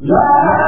Yeah.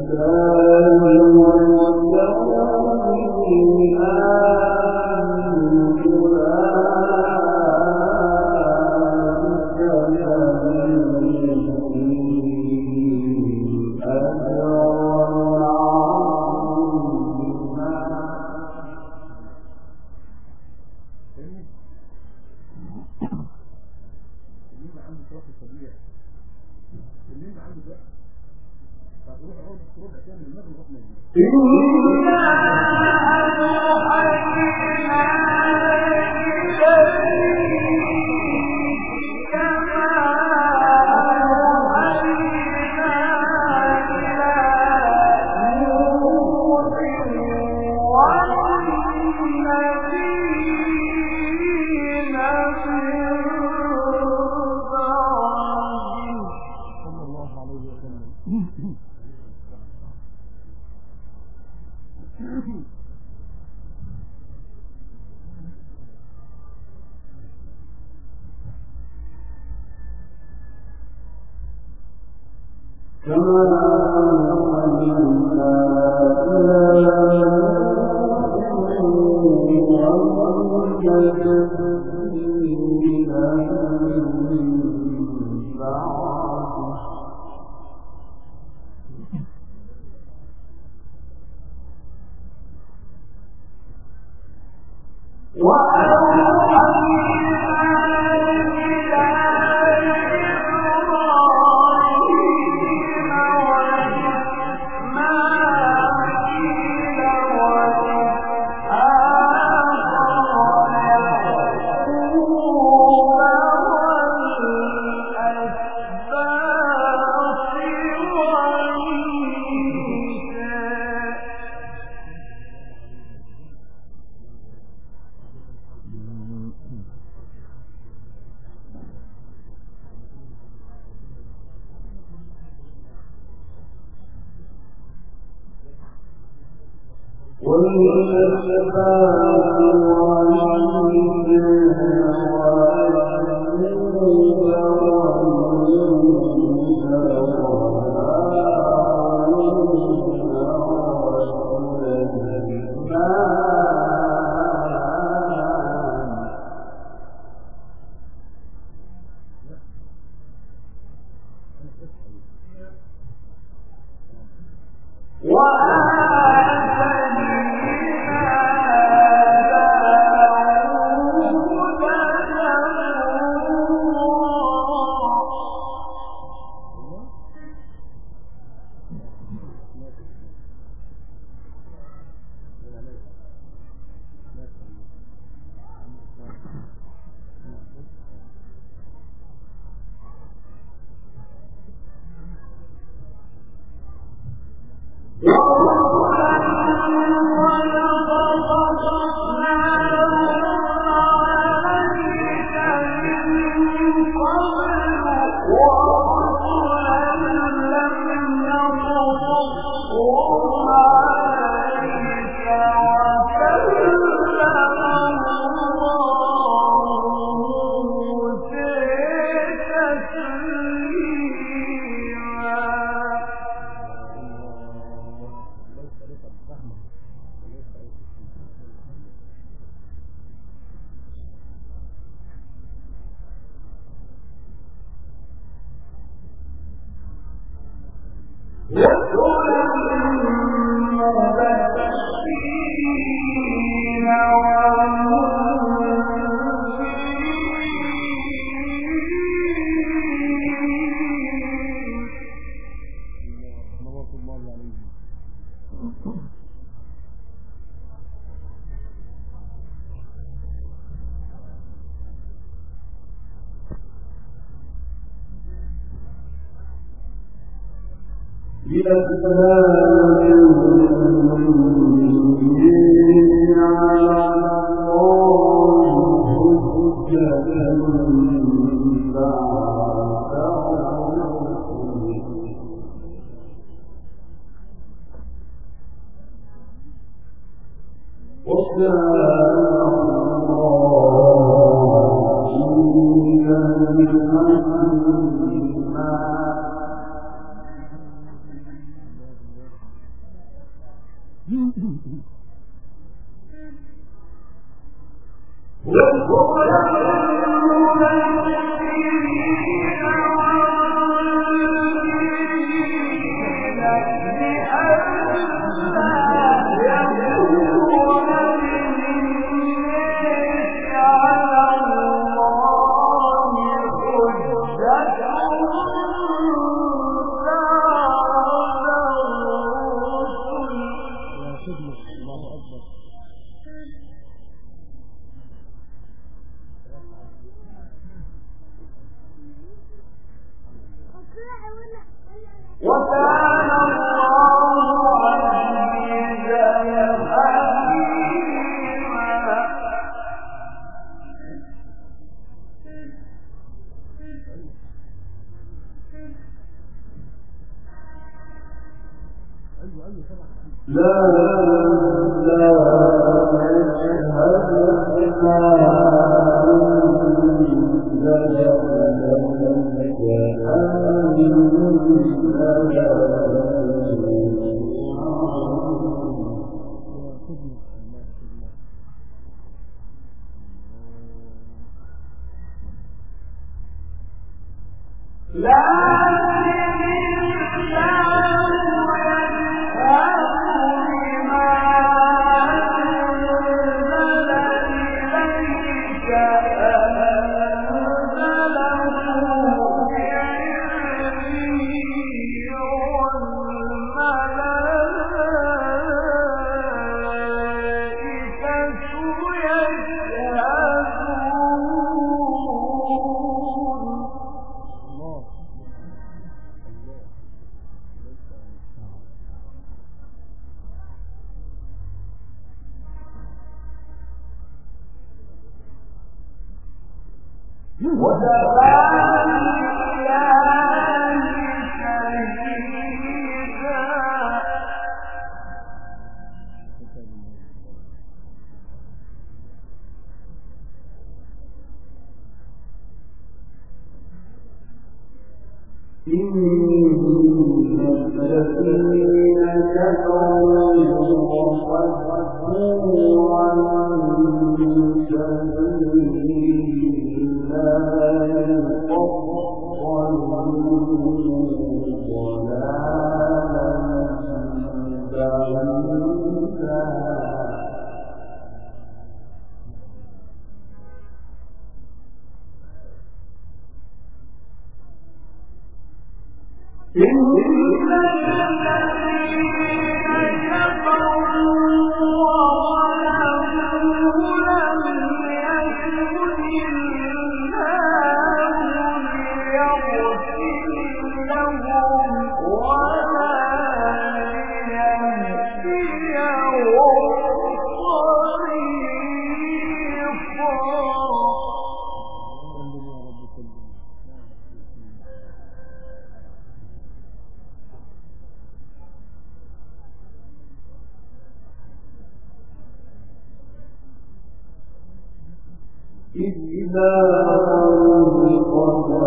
الله Thank you. والأسباب يتباهى يكن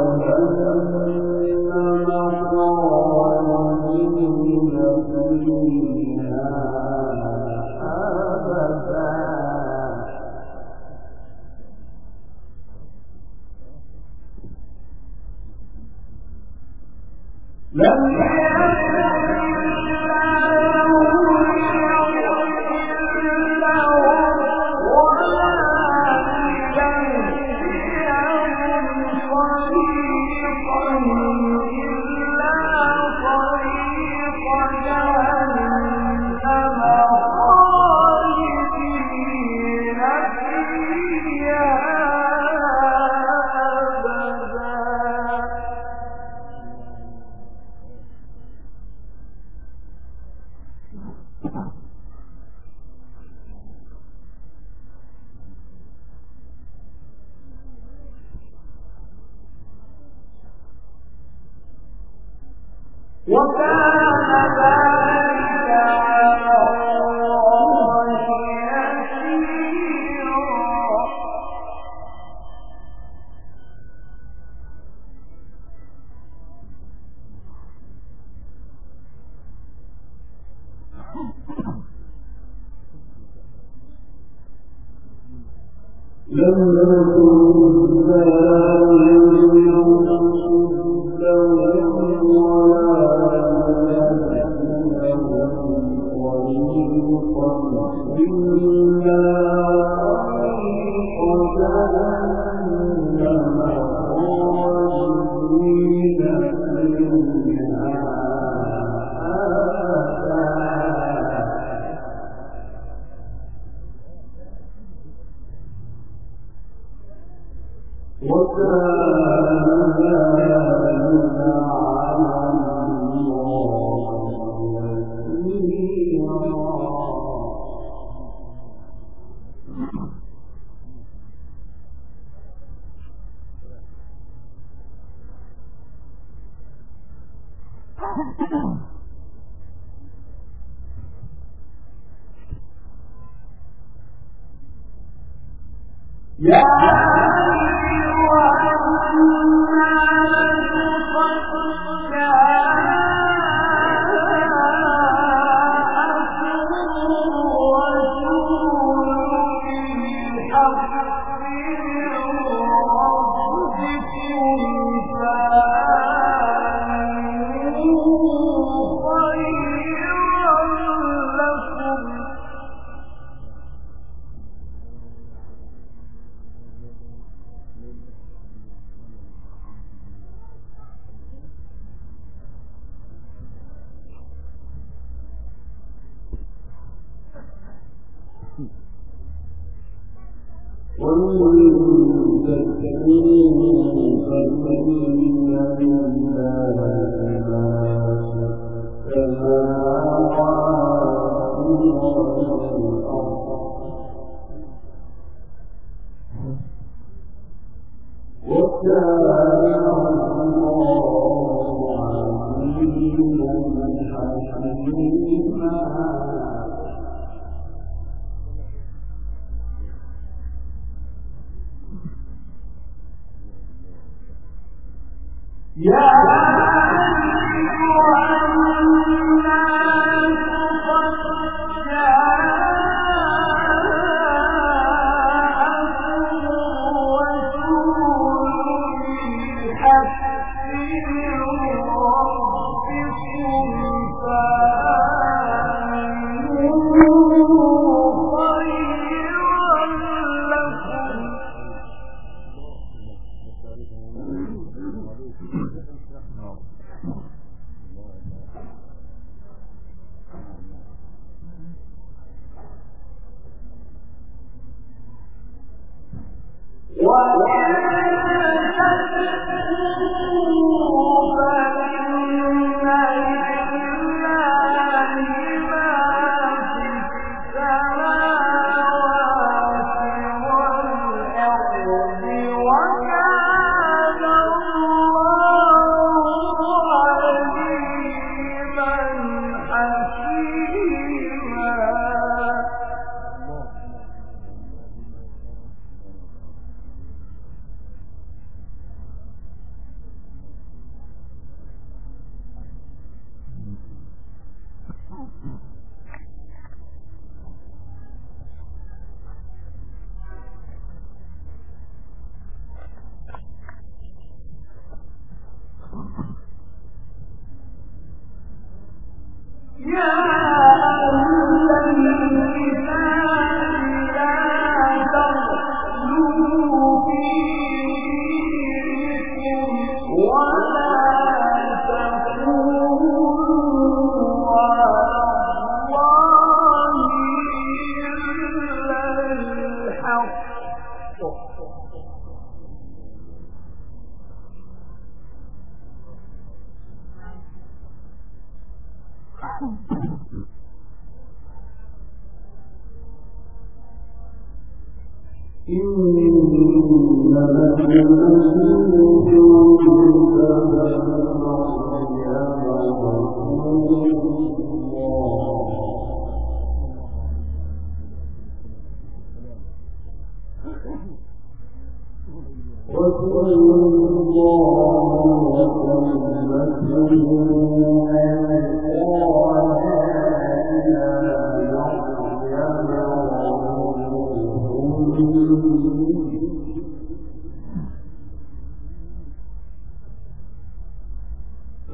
Deus, Yeah. What?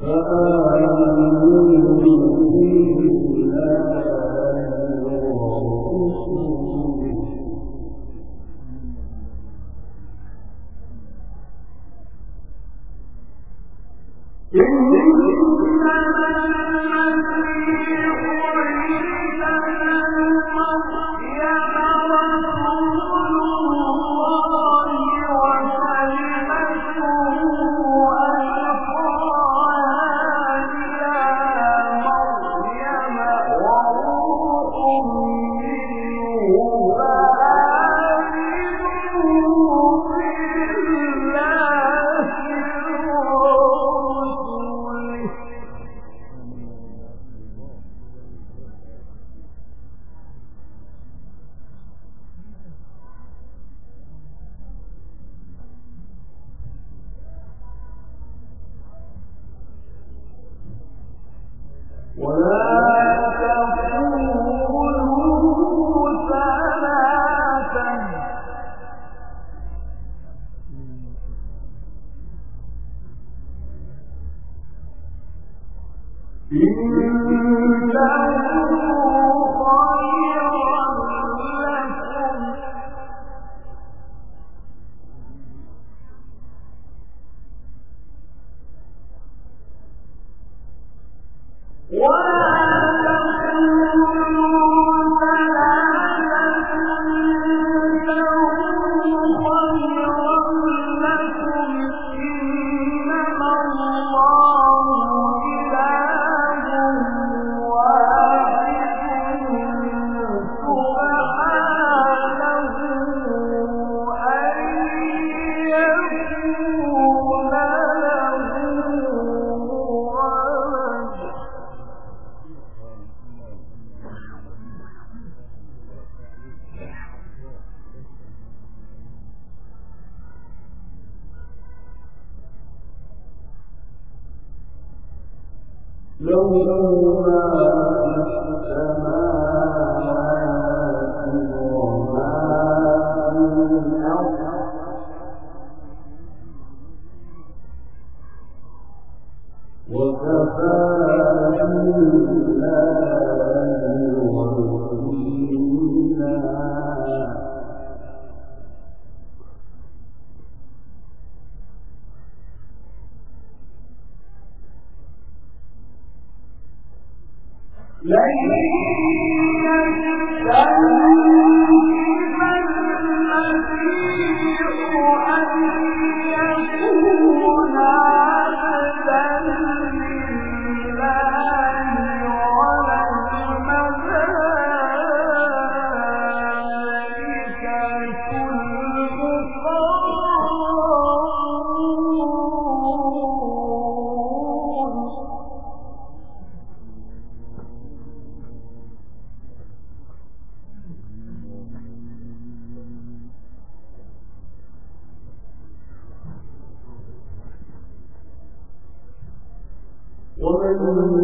Uh, uh... 隆隆隆。ಕೋವಿಂದ್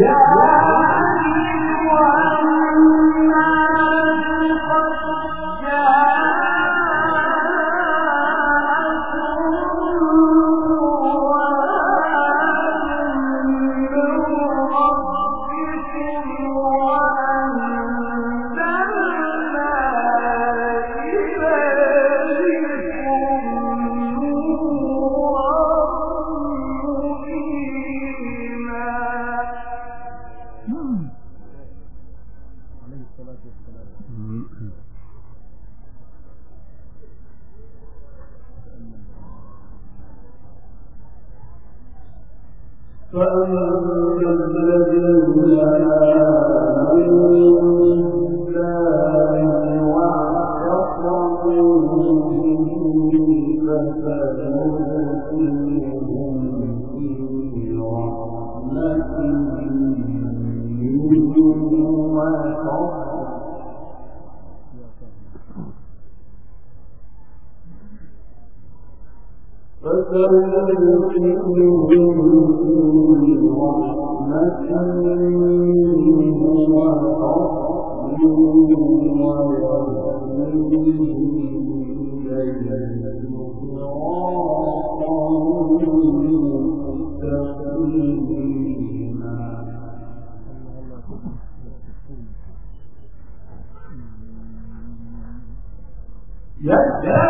Yeah رحمة منه وفضل Yes, yes.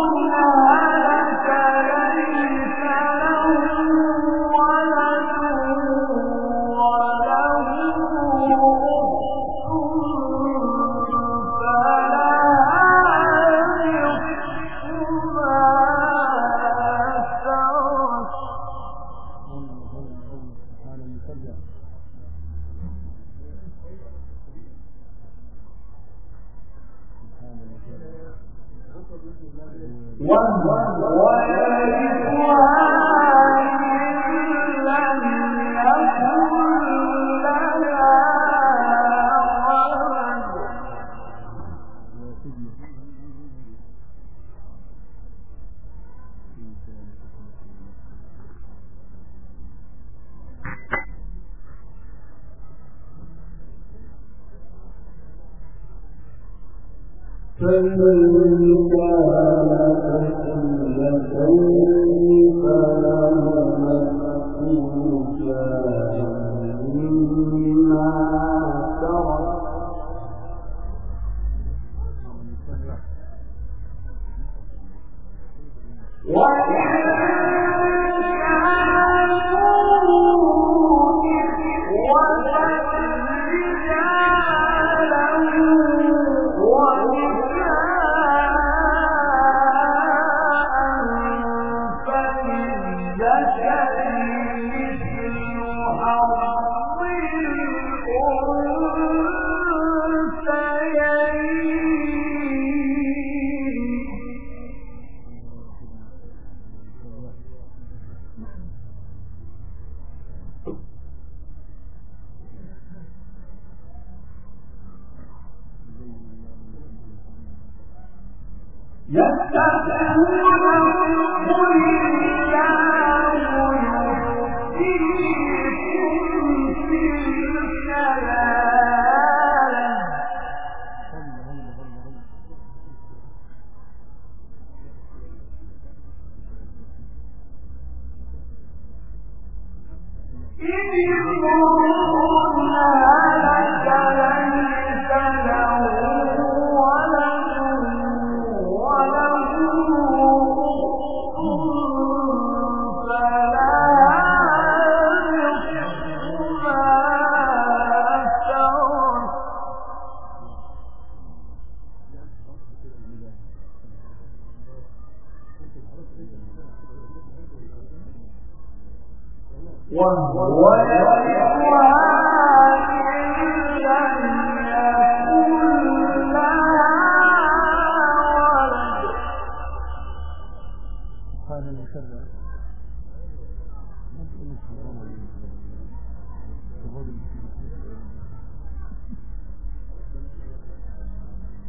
إِنَّا